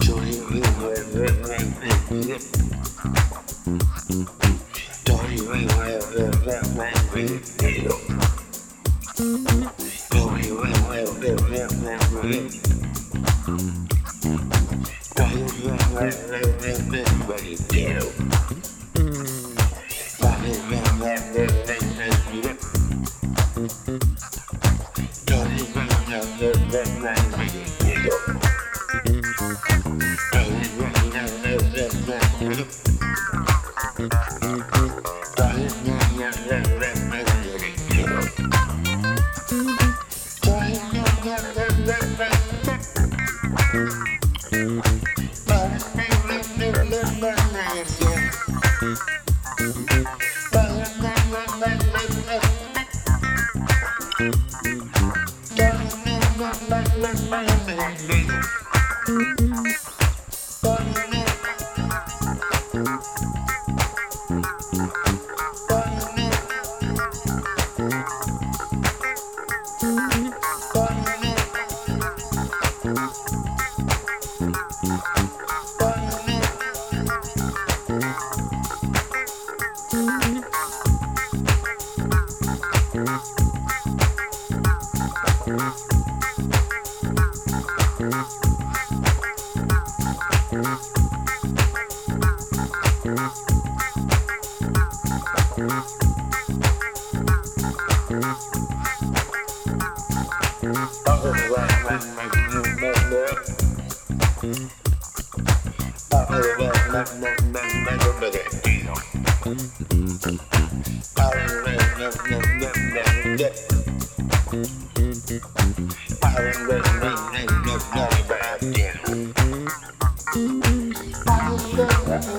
Joy, What you do? Legal. Mm-hmm.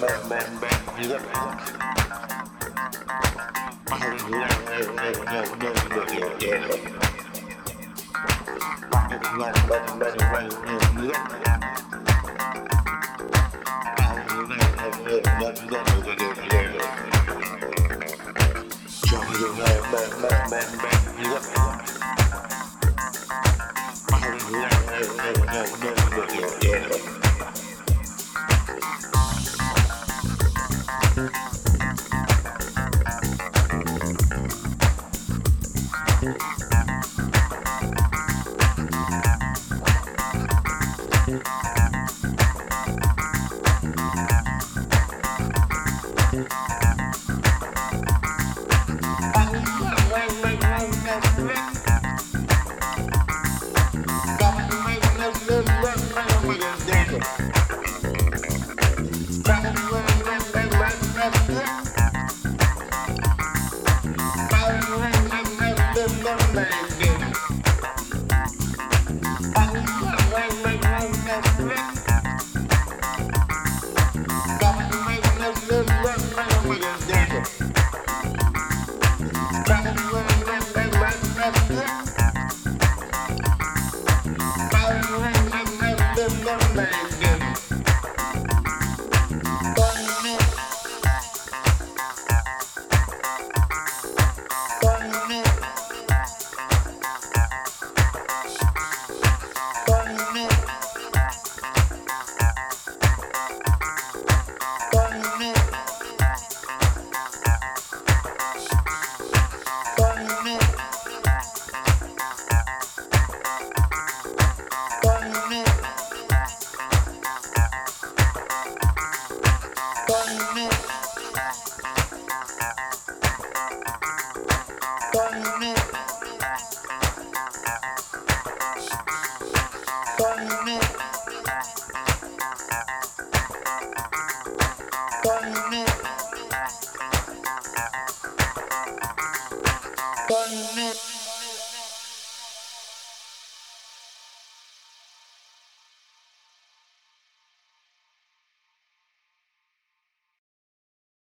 bam, bam, bam. You gotta. Jump, jump, bam, bam, bam, bam. You gotta. thing.